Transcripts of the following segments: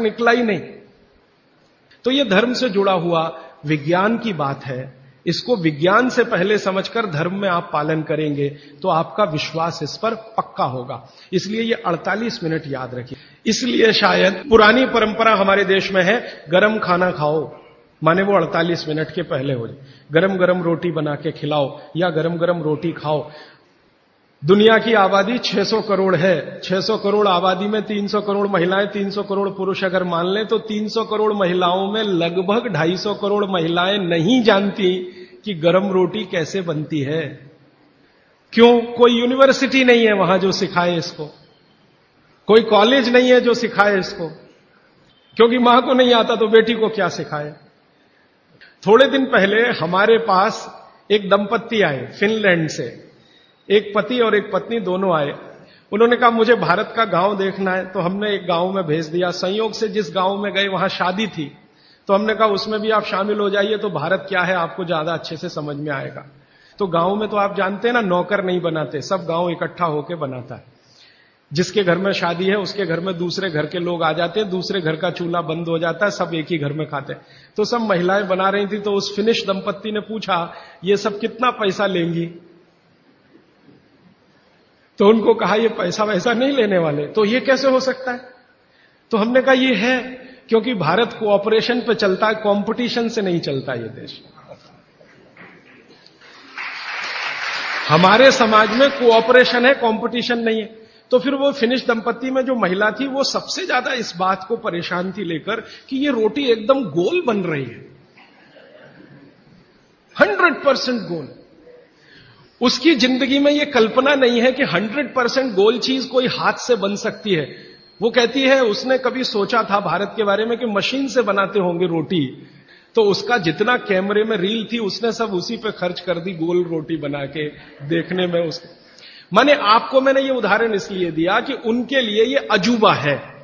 निकला ही नहीं। तो यह धर्म से जुड़ा हुआ विज्ञान की बात है। इसको विज्ञान से पहले समझकर धर्म में आप पालन करेंगे तो आपका विश्वास इस पर पक्का होगा। इसलिए ये 48 मिनट याद रखिए। इसलिए शायद पुरानी परंपरा हमारे देश में है, गरम खाना खाओ। माने वो 48 मिनट के पहले हो जाए। गरम गरम रोटी बना के खिलाओ या गरम गरम रोटी खाओ। दुनिया की आबादी 600 करोड़ है। 600 करोड़ आबादी में 300 करोड़ महिलाएँ 300 करोड़ पुरुष अगर मान लें तो 300 करोड़ महिलाओं में लगभग 250 करोड़ महिलाएँ नहीं जानती कि गरम रोटी कैसे बनती है। क्यों? कोई यूनिवर्सिटी नहीं है वहाँ जो सिखाए इसको। कोई कॉलेज नहीं है जो सिखाए इसको। क्योंकि माँ को नहीं आता तो बेटी को क्या सिखाए? थोड़े दिन पहले हमारे पास एक दंपत्ति आए, फिनलैंड से। एक पति और एक पत्नी दोनों आए। उन्होंने कहा, मुझे भारत का गाँव देखना है। तो हमने एक गाँव में भेज दिया। संयोग से जिस गाँव में गए, वहाँ शादी थी। तो हमने कहा, उसमें भी आप शामिल हो जाइए तो भारत क्या है आपको ज़्यादा अच्छे से समझ में आएगा? तो गाँव में तो आप जानते हैं ना, नौकर नहीं बनाते। सब गाँव इकट्ठा होकर बनाता है। जिसके घर में शादी है, उसके घर में दूसरे घर के लोग आ जाते हैं। दूसरे घर का चूल्हा बंद हो जाता है, सब एक ही घर में खाते हैं। तो सब महिलाएँ बना रही थी तो उस फिनिश दंपत्ति ने पूछा, ये सब कितना पैसा लेंगी? तो उनको कहा, ये पैसा वैसा नहीं लेने वाले। तो ये कैसे हो सकता है? तो हमने कहा, ये है, क्योंकि भारत कोऑपरेशन पे चलता है कंपटीशन से नहीं चलता ये देश. हमारे समाज में कोऑपरेशन है कंपटीशन नहीं है। तो फिर वो फिनिश दंपत्ति में जो महिला थी, वो सबसे ज़्यादा इस बात को परेशान थी लेकर कि ये रोटी एकदम गोल बन रही है। हंड्रेड परसेंट गोल। उसकी ज़िंदगी में यह कल्पना नहीं है कि हंड्रेड परसेंट गोल चीज़ कोई हाथ से बन सकती है। वो कहती है, उसने कभी सोचा था भारत के बारे में कि मशीन से बनाते होंगे रोटी। तो उसका जितना कैमरे में रील थी, उसने सब उसी पे खर्च कर दी गोल रोटी बना के देखने में उसके। मैंने आपको मैंने ये उदाहरण इसलिए दिया कि उनके लिए ये अजूबा है।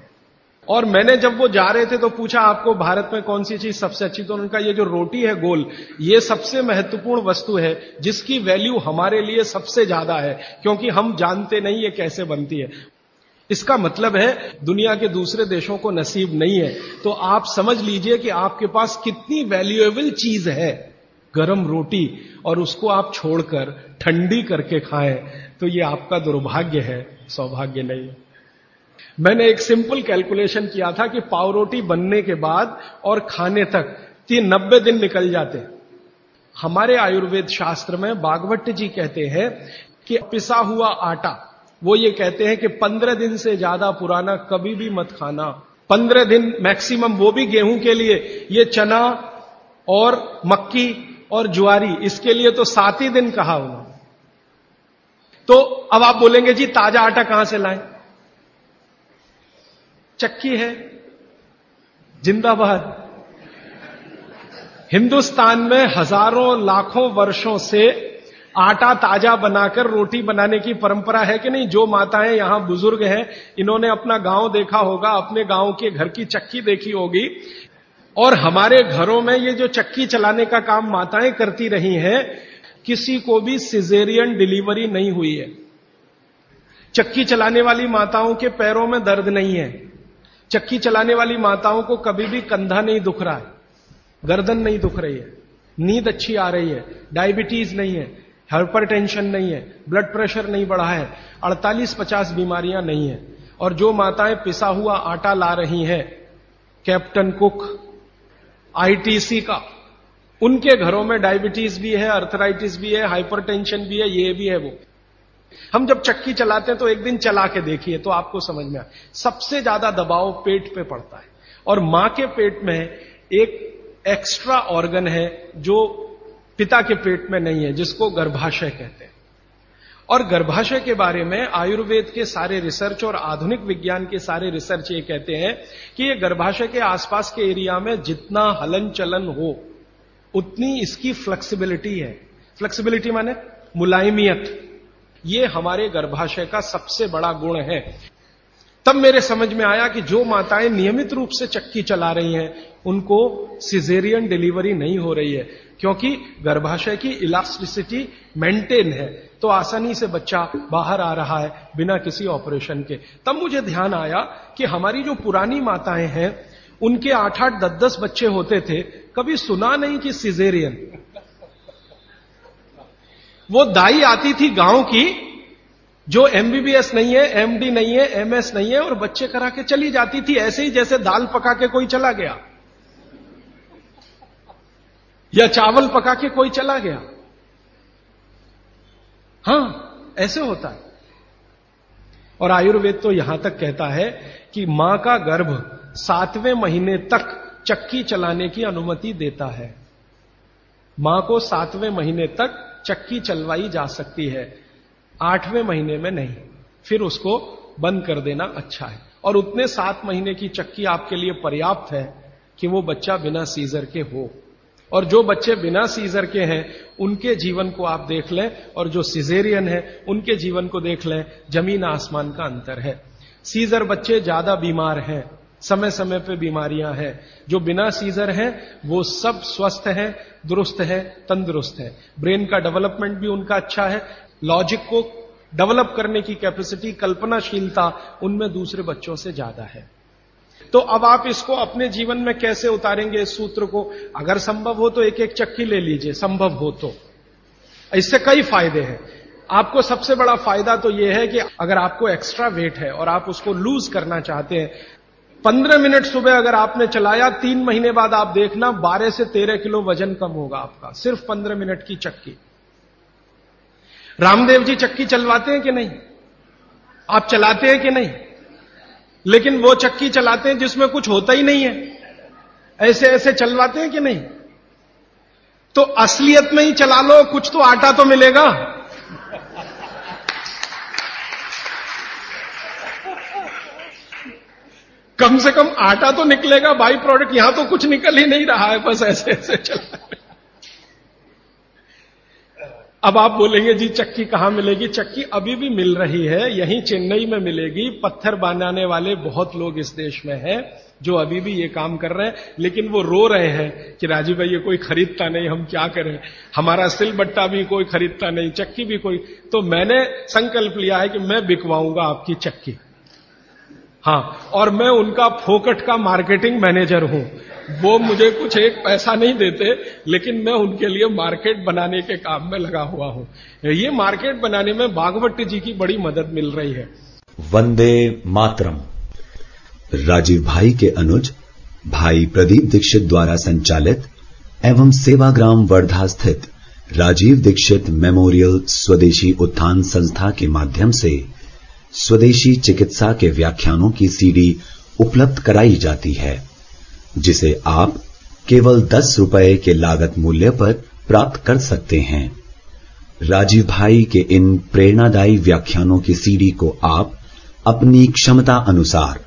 और मैंने जब वो जा रहे थे तो पूछा, आपको भारत में कौन सी चीज़ सबसे अच्छी? तो उनका ये जो रोटी है गोल, ये सबसे महत्वपूर्ण वस्तु है, जिसकी वैल्यू हमारे लिए सबसे ज़्यादा है, क्योंकि हम जानते नहीं ये कैसे बनती है। इसका मतलब है, दुनिया के दूसरे देशों को नसीब नहीं है। तो आप समझ लीजिए कि आपके पास कितनी वैल्यूएबल चीज़ है। गरम रोटी, और उसको आप छोड़कर, ठंडी करके खाएँ तो ये आपका दुर्भाग्य है, सौभाग्य नहीं मैंने एक सिंपल कैलकुलेशन किया था कि पाव रोटी बनने के बाद और खाने तक तीन नब्बे दिन निकल जाते। हमारे आयुर्वेद शास्त्र में बागवट जी कहते हैं कि पिसा हुआ आटा, वो ये कहते हैं कि पंद्रह दिन से ज़्यादा पुराना कभी भी मत खाना। पंद्रह दिन मैक्सिमम वो भी गेहूँ के लिए, ये चना और मक्की और ज्वारी, इसके लिए तो सात ही दिन कहा उन्होंने तो अब आप बोलेंगे, जी, ताज़ा आटा कहाँ से लाएँ? चक्की है, जिंदाबाद। हिंदुस्तान में हज़ारों लाखों वर्षों से आटा ताज़ा बनाकर रोटी बनाने की परंपरा है कि नहीं? जो माताएँ यहाँ बुज़ुर्ग हैं, इन्होंने अपना गाँव देखा होगा, अपने गाँव के घर की चक्की देखी होगी। और हमारे घरों में ये जो चक्की चलाने का काम माताएँ करती रही हैं, किसी को भी सिजेरियन डिलीवरी नहीं हुई है। चक्की चलाने वाली माताओं के पैरों में दर्द नहीं है। चक्की चलाने वाली माताओं को कभी भी कंधा नहीं दुख रहा है, गर्दन नहीं दुख रही है, नींद अच्छी आ रही है डायबिटीज़ नहीं है हाइपर टेंशन नहीं है ब्लड प्रेशर नहीं बढ़ा है 48-50 बीमारियाँ नहीं है, और जो माताएँ पिसा हुआ आटा ला रही हैं, कैप्टन कुक आईटीसी का, उनके घरों में डायबिटीज़ भी है अर्थराइटिस भी है हाइपरटेंशन भी है, ये भी है वो। हम जब चक्की चलाते हैं तो एक दिन चला के देखिए तो आपको समझ में आए। सबसे ज़्यादा दबाव पेट पे पड़ता है। और माँ के पेट में एक एक्स्ट्रा ऑर्गन है जो पिता के पेट में नहीं है, जिसको गर्भाशय कहते हैं। और गर्भाशय के बारे में आयुर्वेद के सारे रिसर्च और आधुनिक विज्ञान के सारे रिसर्च ये कहते हैं कि ये गर्भाशय के आसपास के एरिया में जितना हलन चलन हो, उतनी इसकी फ्लेक्सिबिलिटी है। फ्लेक्सिबिलिटी माने मुलायमियत। ये हमारे गर्भाशय का सबसे बड़ा गुण है। तब मेरे समझ में आया कि जो माताएँ नियमित रूप से चक्की चला रही हैं, उनको सिजेरियन डिलीवरी नहीं हो रही है, क्योंकि गर्भाशय की इलास्टिसिटी मेंटेन है। तो आसानी से बच्चा बाहर आ रहा है बिना किसी ऑपरेशन के। तब मुझे ध्यान आया कि हमारी जो पुरानी माताएँ हैं, उनके आठ आठ दस दस बच्चे होते थे, कभी सुना नहीं कि सिजेरियन वो दाई आती थी गाँव की, जो एमबीबीएस नहीं है एमडी नहीं है एमएस नहीं है, और बच्चे करा के चली जाती थी, ऐसे ही जैसे दाल पका के कोई चला गया। या चावल पका के कोई चला गया। हाँ, ऐसे होता है। और आयुर्वेद तो यहाँ तक कहता है कि माँ का गर्भ सातवें महीने तक चक्की चलाने की अनुमति देता है। माँ को सातवें महीने तक चक्की चलवाई जा सकती है। आठवें महीने में नहीं। फिर उसको बंद कर देना अच्छा है। और उतने सात महीने की चक्की आपके लिए पर्याप्त है कि वो बच्चा बिना सीजर के हो। और जो बच्चे बिना सीजर के हैं, उनके जीवन को आप देख लें, और जो सिजेरियन है, उनके जीवन को देख लें, ज़मीन आसमान का अंतर है। सीजर बच्चे ज़्यादा बीमार हैं। समय समय पे बीमारियाँ हैं। जो बिना सीजर हैं, वो सब स्वस्थ हैं, दुरुस्त है, तंदुरुस्त है। ब्रेन का डेवलपमेंट भी उनका अच्छा है। लॉजिक को डेवलप करने की कैपेसिटी, कल्पनाशीलता उनमें दूसरे बच्चों से ज़्यादा है। तो अब आप इसको अपने जीवन में कैसे उतारेंगे इस सूत्र को? अगर संभव हो तो एक एक चक्की ले लीजिए, संभव हो तो। इससे कई फ़ायदे हैं। आपको सबसे बड़ा फ़ायदा तो यह है कि अगर आपको एक्स्ट्रा वेट है और आप उसको लूज करना चाहते हैं पंद्रह मिनट सुबह अगर आपने चलाया, तीन महीने बाद आप देखना, बारह से तेरह किलो वज़न कम होगा आपका, सिर्फ़ पंद्रह मिनट की चक्की। रामदेव जी चक्की चलवाते हैं कि नहीं? आप चलाते हैं कि नहीं? लेकिन वो चक्की चलाते हैं जिसमें कुछ होता ही नहीं है। ऐसे ऐसे चलवाते हैं कि नहीं? तो असलियत में ही चला लो, कुछ तो आटा तो मिलेगा। कम से कम आटा तो निकलेगा, बाई प्रोडक्ट, यहाँ तो कुछ निकल ही नहीं रहा है, बस ऐसे ऐसे चला अब आप बोलेंगे, जी, चक्की कहाँ मिलेगी? चक्की अभी भी मिल रही है, यहीं चेन्नई में मिलेगी। पत्थर बनाने वाले बहुत लोग इस देश में हैं, जो अभी भी ये काम कर रहे हैं, लेकिन वो रो रहे हैं कि, राजीव भाई, ये कोई खरीदता नहीं, हम क्या करें? हमारा सिल बट्टा भी कोई खरीदता नहीं, चक्की भी कोई तो मैंने संकल्प लिया है कि मैं बिकवाऊँगा आपकी चक्की। हाँ, और मैं उनका फोकट का मार्केटिंग मैनेजर हूँ। वो मुझे कुछ एक पैसा नहीं देते, लेकिन मैं उनके लिए मार्केट बनाने के काम में लगा हुआ हूँ। ये मार्केट बनाने में बागवट जी की बड़ी मदद मिल रही है। वंदे मातरम। राजीव भाई के अनुज, भाई प्रदीप दीक्षित द्वारा संचालित एवं सेवाग्राम वर्धा स्थित राजीव दीक्षित मेमोरियल स्वदेशी उत्थान संस्था के माध्यम से स्वदेशी चिकित्सा के व्याख्यानों की सीडी उपलब्ध कराई जाती है जिसे आप केवल दस रुपए के लागत मूल्य पर प्राप्त कर सकते हैं। राजीव भाई के इन प्रेरणादायी व्याख्यानों की सीडी को आप अपनी क्षमता अनुसार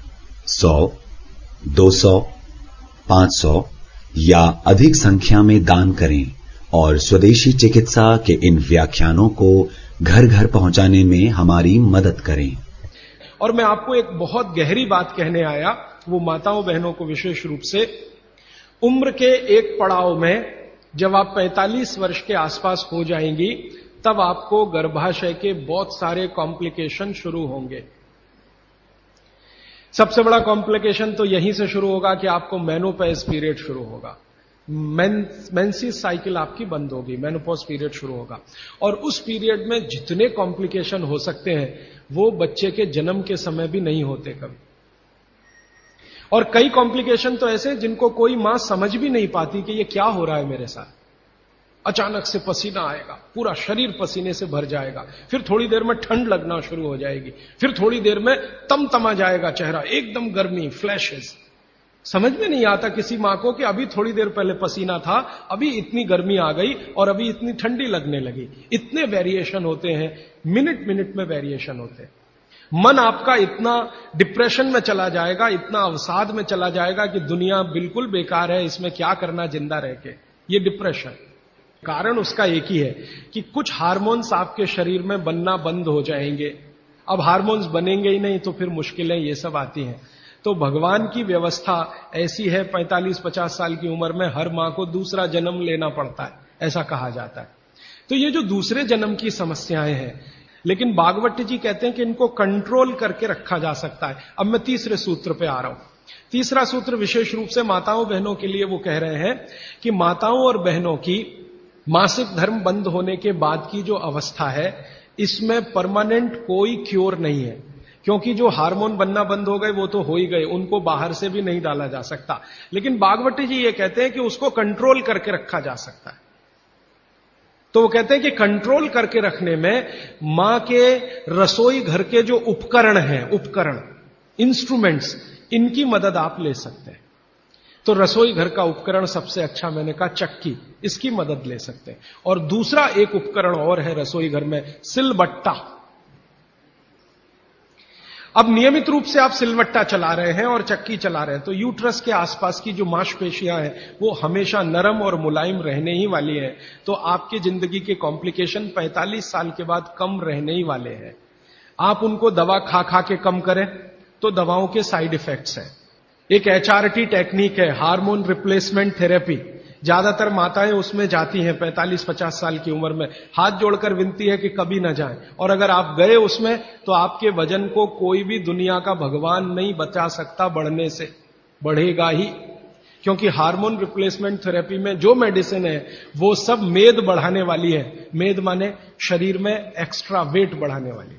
100, 200, 500 या अधिक संख्या में दान करें और स्वदेशी चिकित्सा के इन व्याख्यानों को घर घर पहुँचाने में हमारी मदद करें। और मैं आपको एक बहुत गहरी बात कहने आया, वो माताओं बहनों को विशेष रूप से। उम्र के एक पड़ाव में जब आप 45 वर्ष के आसपास हो जाएँगी, तब आपको गर्भाशय के बहुत सारे कॉम्प्लिकेशन शुरू होंगे। सबसे बड़ा कॉम्प्लिकेशन तो यहीं से शुरू होगा कि आपको मेनोपैज पीरियड शुरू होगा। मेंसिस साइकिल आपकी बंद होगी मेनोपॉज पीरियड शुरू होगा। और उस पीरियड में जितने कॉम्प्लिकेशन हो सकते हैं, वो बच्चे के जन्म के समय भी नहीं होते कभी। और कई कॉम्प्लिकेशन तो ऐसे जिनको कोई माँ समझ भी नहीं पाती कि ये क्या हो रहा है मेरे साथ। अचानक से पसीना आएगा, पूरा शरीर पसीने से भर जाएगा। फिर थोड़ी देर में ठंड लगना शुरू हो जाएगी। फिर थोड़ी देर में तम तमा जाएगा चेहरा, एकदम गर्मी फ्लैशेस समझ में नहीं आता किसी माँ को कि अभी थोड़ी देर पहले पसीना था, अभी इतनी गर्मी आ गई और अभी इतनी ठंडी लगने लगी। इतने वेरिएशन होते हैं मिनट मिनट में वेरिएशन होते हैं। मन आपका इतना डिप्रेशन में चला जाएगा, इतना अवसाद में चला जाएगा कि दुनिया बिल्कुल बेकार है, इसमें क्या करना ज़िंदा रह के? ये डिप्रेशन कारण उसका एक ही है कि कुछ हार्मोन्स आपके शरीर में बनना बंद हो जाएँगे। अब हार्मोन्स बनेंगे ही नहीं तो फिर मुश्किलें ये सब आती हैं। तो भगवान की व्यवस्था ऐसी है 45-50 साल की उम्र में हर माँ को दूसरा जन्म लेना पड़ता है, ऐसा कहा जाता है। तो ये जो दूसरे जन्म की समस्याएँ हैं, लेकिन बागवट जी कहते हैं कि इनको कंट्रोल करके रखा जा सकता है। अब मैं तीसरे सूत्र पे आ रहा हूँ। तीसरा सूत्र विशेष रूप से माताओं बहनों के लिए वो कह रहे हैं कि माताओं और बहनों की मासिक धर्म बंद होने के बाद की जो अवस्था है, इसमें परमानेंट कोई क्योर नहीं है। क्योंकि जो हार्मोन बनना बंद हो गए, वो तो हो ही गए, उनको बाहर से भी नहीं डाला जा सकता। लेकिन बागवती जी ये कहते हैं कि उसको कंट्रोल करके रखा जा सकता है। तो वो कहते हैं कि कंट्रोल करके रखने में माँ के रसोई घर के जो उपकरण हैं, उपकरण इंस्ट्रूमेंट्स इनकी मदद आप ले सकते हैं। तो रसोई घर का उपकरण सबसे अच्छा मैंने कहा चक्की, इसकी मदद ले सकते हैं। और दूसरा एक उपकरण और है रसोई घर में, सिलबट्टा। अब नियमित रूप से आप सिलवट्टा चला रहे हैं और चक्की चला रहे हैं तो यूट्रस के आसपास की जो मांसपेशियाँ हैं, वो हमेशा नरम और मुलायम रहने ही वाली हैं। तो आपकी ज़िंदगी के कॉम्प्लिकेशन 45 साल के बाद कम रहने ही वाले हैं। आप उनको दवा खा खा के कम करें तो दवाओं के साइड इफेक्ट्स हैं। एक एचआरटी टेक्निक है, हार्मोन रिप्लेसमेंट थेरेपी। ज़्यादातर माताएँ उसमें जाती हैं 45-50 साल की उम्र में। हाथ जोड़कर विनती है कि कभी ना जाएँ। और अगर आप गए उसमें तो आपके वज़न को कोई भी दुनिया का भगवान नहीं बचा सकता बढ़ने से। बढ़ेगा ही। क्योंकि हार्मोन रिप्लेसमेंट थेरेपी में जो मेडिसिन है, वो सब मेद बढ़ाने वाली है। मेद माने शरीर में एक्स्ट्रा वेट बढ़ाने वाली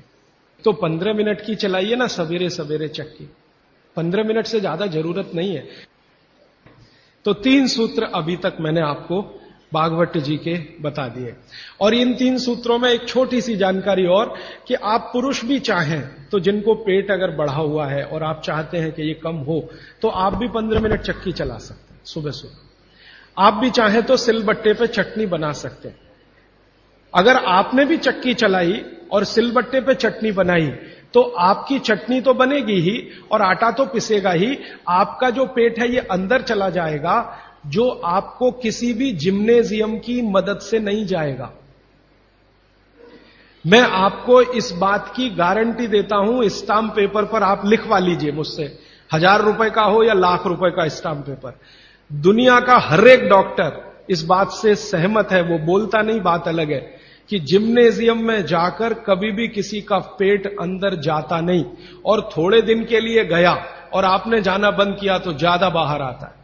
तो पंद्रह मिनट की चलाइए ना सवेरे सवेरे चक्की पंद्रह मिनट से ज़्यादा ज़रूरत नहीं है। तो तीन सूत्र अभी तक मैंने आपको भागवत जी के बता दिए। और इन तीन सूत्रों में एक छोटी सी जानकारी और कि आप पुरुष भी चाहें तो जिनको पेट अगर बढ़ा हुआ है और आप चाहते हैं कि ये कम हो तो आप भी पंद्रह मिनट चक्की चला सकते हैं, सुबह सुबह। आप भी चाहें तो सिलबट्टे पे चटनी बना सकते हैं। अगर आपने भी चक्की चलाई और सिलबट्टे पे चटनी बनाई तो आपकी चटनी तो बनेगी ही और आटा तो पिसेगा ही। आपका जो पेट है ये अंदर चला जाएगा, जो आपको किसी भी जिम्नेजियम की मदद से नहीं जाएगा। मैं आपको इस बात की गारंटी देता हूँ स्टाम्प पेपर पर आप लिखवा लीजिए मुझसे। हज़ार रुपए का हो या लाख रुपए का स्टाम्प पेपर। दुनिया का हर एक डॉक्टर इस बात से सहमत है, वो बोलता नहीं, बात अलग है। कि जिम्नेजियम में जाकर कभी भी किसी का पेट अंदर जाता नहीं और थोड़े दिन के लिए गया और आपने जाना बंद किया तो ज़्यादा बाहर आता है।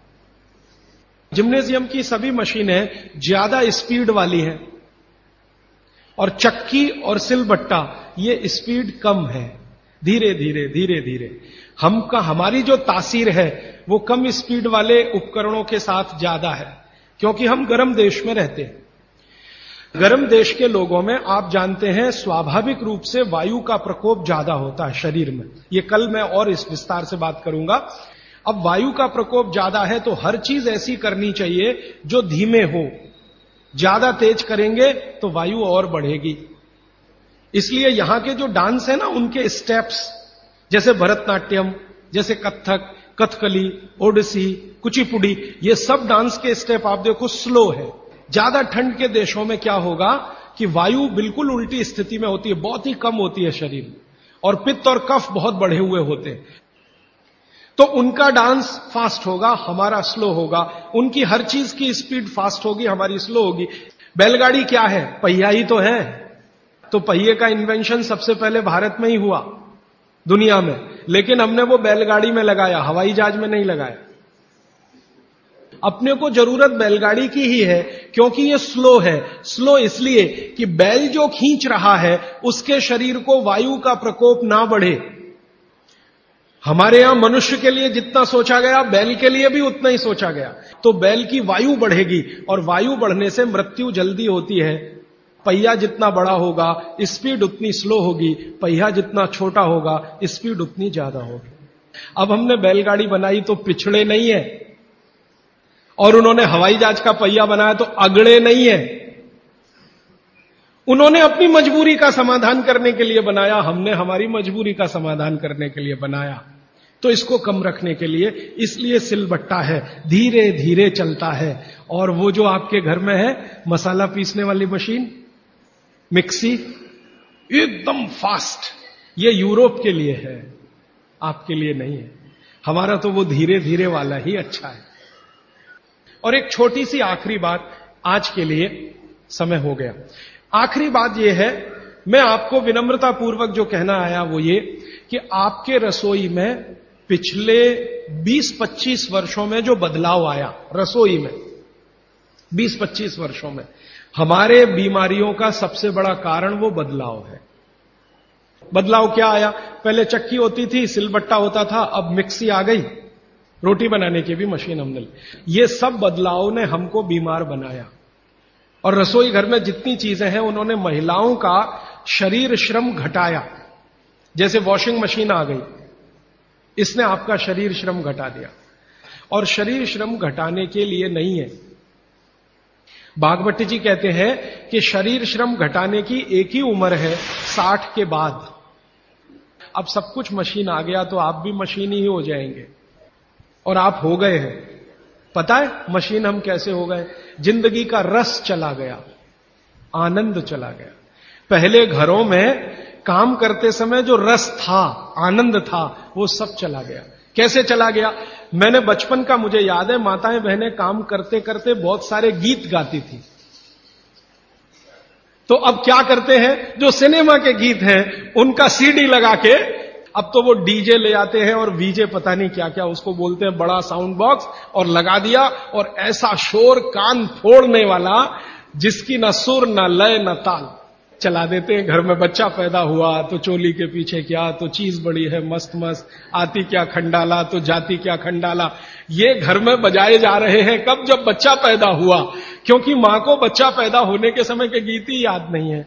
जिम्नेजियम की सभी मशीनें ज़्यादा स्पीड वाली हैं और चक्की और सिलबट्टा, ये स्पीड कम है। धीरे धीरे धीरे धीरे। हम का, हमारी जो तासीर है, वो कम स्पीड वाले उपकरणों के साथ ज़्यादा है, क्योंकि हम गर्म देश में रहते हैं। गर्म देश के लोगों में आप जानते हैं स्वाभाविक रूप से वायु का प्रकोप ज़्यादा होता है शरीर में। ये कल मैं और इस विस्तार से बात करूँगा। अब वायु का प्रकोप ज़्यादा है तो हर चीज़ ऐसी करनी चाहिए जो धीमे हो। ज़्यादा तेज करेंगे तो वायु और बढ़ेगी। इसलिए यहाँ के जो डांस है ना, उनके स्टेप्स, जैसे भरतनाट्यम, जैसे कथक कथकली, ओडिसी, कुचिपुड़ी, ये सब डांस के स्टेप आप देखो, स्लो है। ज़्यादा ठंड के देशों में क्या होगा कि वायु बिल्कुल उल्टी स्थिति में होती है, बहुत ही कम होती है शरीर और पित्त और कफ बहुत बढ़े हुए होते हैं। तो उनका डांस फास्ट होगा, हमारा स्लो होगा। उनकी हर चीज़ की स्पीड फास्ट होगी, हमारी स्लो होगी। बैलगाड़ी क्या है? पहिया ही तो है। तो पहिए का इन्वेंशन सबसे पहले भारत में ही हुआ, दुनिया में। लेकिन हमने वो बैलगाड़ी में लगाया, हवाई जहाज़ में नहीं लगाया। अपने को ज़रूरत बैलगाड़ी की ही है, क्योंकि ये स्लो है। स्लो इसलिए कि बैल जो खींच रहा है, उसके शरीर को वायु का प्रकोप ना बढ़े। हमारे यहाँ मनुष्य के लिए जितना सोचा गया, बैल के लिए भी उतना ही सोचा गया। तो बैल की वायु बढ़ेगी, और वायु बढ़ने से मृत्यु जल्दी होती है। पहिया जितना बड़ा होगा, स्पीड उतनी स्लो होगी। पहिया जितना छोटा होगा, स्पीड उतनी ज़्यादा होगी। अब हमने बैलगाड़ी बनाई तो पिछड़े नहीं है। और उन्होंने हवाई जहाज़ का पहिया बनाया तो अगड़े नहीं है। उन्होंने अपनी मजबूरी का समाधान करने के लिए बनाया, हमने हमारी मजबूरी का समाधान करने के लिए बनाया। तो इसको कम रखने के लिए इसलिए सिलबट्टा है धीरे धीरे चलता है। और वो जो आपके घर में है, मसाला पीसने वाली मशीन, मिक्सी, एकदम फास्ट, ये यूरोप के लिए है, आपके लिए नहीं है। हमारा तो वो धीरे धीरे वाला ही अच्छा है। और एक छोटी सी आखिरी बात आज के लिए समय हो गया। आखिरी बात यह है, मैं आपको विनम्रता पूर्वक जो कहना आया वो ये कि आपके रसोई में पिछले 20-25 वर्षों में जो बदलाव आया, रसोई में 20-25 वर्षों में, हमारे बीमारियों का सबसे बड़ा कारण वो बदलाव है। बदलाव क्या आया? पहले चक्की होती थी, सिलबट्टा होता था, अब मिक्सी आ गई। रोटी बनाने की भी मशीन हमने ली। ये सब बदलाव ने हमको बीमार बनाया। और रसोई घर में जितनी चीज़ें हैं, उन्होंने महिलाओं का शरीर श्रम घटाया। जैसे वॉशिंग मशीन आ गई। इसने आपका शरीर श्रम घटा दिया। और शरीर श्रम घटाने के लिए नहीं है। बागवती जी कहते हैं कि शरीर श्रम घटाने की एक ही उम्र है, साठ के बाद। अब सब कुछ मशीन आ गया तो आप भी मशीन ही हो जाएँगे। और आप हो गए हैं। पता है मशीन हम कैसे हो गए? ज़िंदगी का रस चला गया, आनंद चला गया। पहले घरों में काम करते समय जो रस था, आनंद था, वो सब चला गया। कैसे चला गया? मैंने बचपन का मुझे याद है, माताएँ बहनें काम करते करते बहुत सारे गीत गाती थी। तो अब क्या करते हैं? जो सिनेमा के गीत हैं, उनका सीडी लगा के अब तो वो डीजे ले आते हैं और वीजे पता नहीं क्या क्या उसको बोलते हैं, बड़ा साउंड बॉक्स और लगा दिया और ऐसा शोर कान फोड़ने वाला जिसकी न सुर, न लय, न ताल। चला देते हैं, घर में बच्चा पैदा हुआ तो चोली के पीछे क्या तो चीज़ बड़ी है, मस्त मस्त, आती क्या खंडाला तो जाती क्या खंडाला। ये घर में बजाए जा रहे हैं कब जब बच्चा पैदा हुआ, क्योंकि माँ को बच्चा पैदा होने के समय के गीत ही याद नहीं है।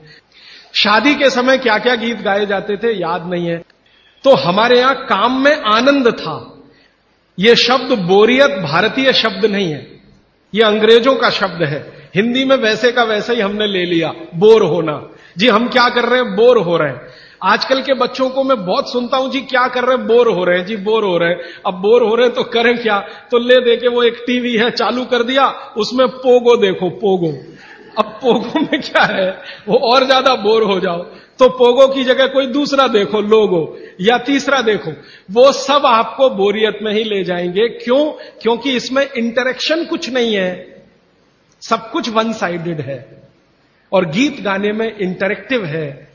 शादी के समय क्या क्या गीत गाए जाते थे, याद नहीं है। तो हमारे यहाँ काम में आनंद था। यह शब्द बोरियत भारतीय शब्द नहीं है। यह अंग्रेज़ों का शब्द है। हिंदी में वैसे का वैसे ही हमने ले लिया, बोर होना। जी, हम क्या कर रहे हैं? बोर हो रहे हैं। आजकल के बच्चों को मैं बहुत सुनता हूँ, जी, क्या कर रहे हैं? बोर हो रहे हैं। जी, बोर हो रहे हैं। अब बोर हो रहे हैं तो करें क्या? तो ले दे के वो एक टीवी है, चालू कर दिया, उसमें पोगो देखो, पोगो। अब पोगो में क्या है? वो और ज़्यादा बोर हो जाओ। तो पोगो की जगह कोई दूसरा देखो, लोगो, या तीसरा देखो। वो सब आपको बोरियत में ही ले जाएँगे। क्यों? क्योंकि इसमें इंटरेक्शन कुछ नहीं है। सब कुछ वन साइडेड है। और गीत गाने में इंटरेक्टिव है।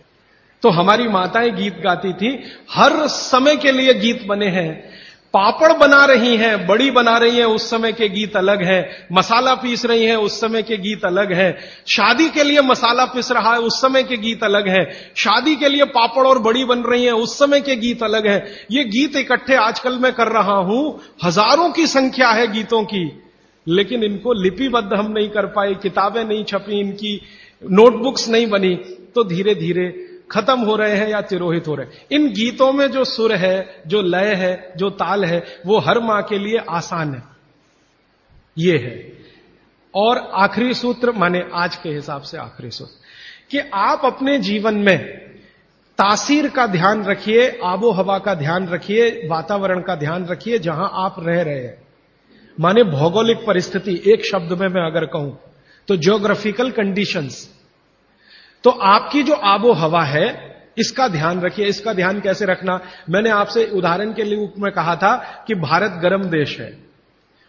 तो हमारी माताएँ गीत गाती थी। हर समय के लिए गीत बने हैं। पापड़ बना रही हैं, बड़ी बना रही हैं, उस समय के गीत अलग हैं। मसाला पीस रही हैं, उस समय के गीत अलग हैं। शादी के लिए मसाला पीस रहा है, उस समय के गीत अलग हैं। शादी के लिए पापड़ और बड़ी बन रही हैं, उस समय के गीत अलग हैं। ये गीत इकट्ठे आजकल मैं कर रहा हूँ। हज़ारों की संख्या है गीतों की, लेकिन इनको लिपिबद्ध हम नहीं कर पाए, किताबें नहीं छपी, इनकी नोटबुक्स नहीं बनी। तो धीरे धीरे खत्म हो रहे हैं या तिरोहित हो रहे हैं। इन गीतों में जो सुर है, जो लय है, जो ताल है, वो हर माँ के लिए आसान है। ये है। और आखिरी सूत्र, माने आज के हिसाब से आखिरी सूत्र, कि आप अपने जीवन में तासीर का ध्यान रखिए, आबो हवा का ध्यान रखिए, वातावरण का ध्यान रखिए, जहाँ आप रह रहे हैं। माने भौगोलिक परिस्थिति, एक शब्द में मैं अगर कहूँ तो ज्योग्राफिकल कंडीशंस तो आपकी जो आबो हवा है, इसका ध्यान रखिए, इसका ध्यान कैसे रखना? मैंने आपसे उदाहरण के रूप में कहा था कि भारत गर्म देश है।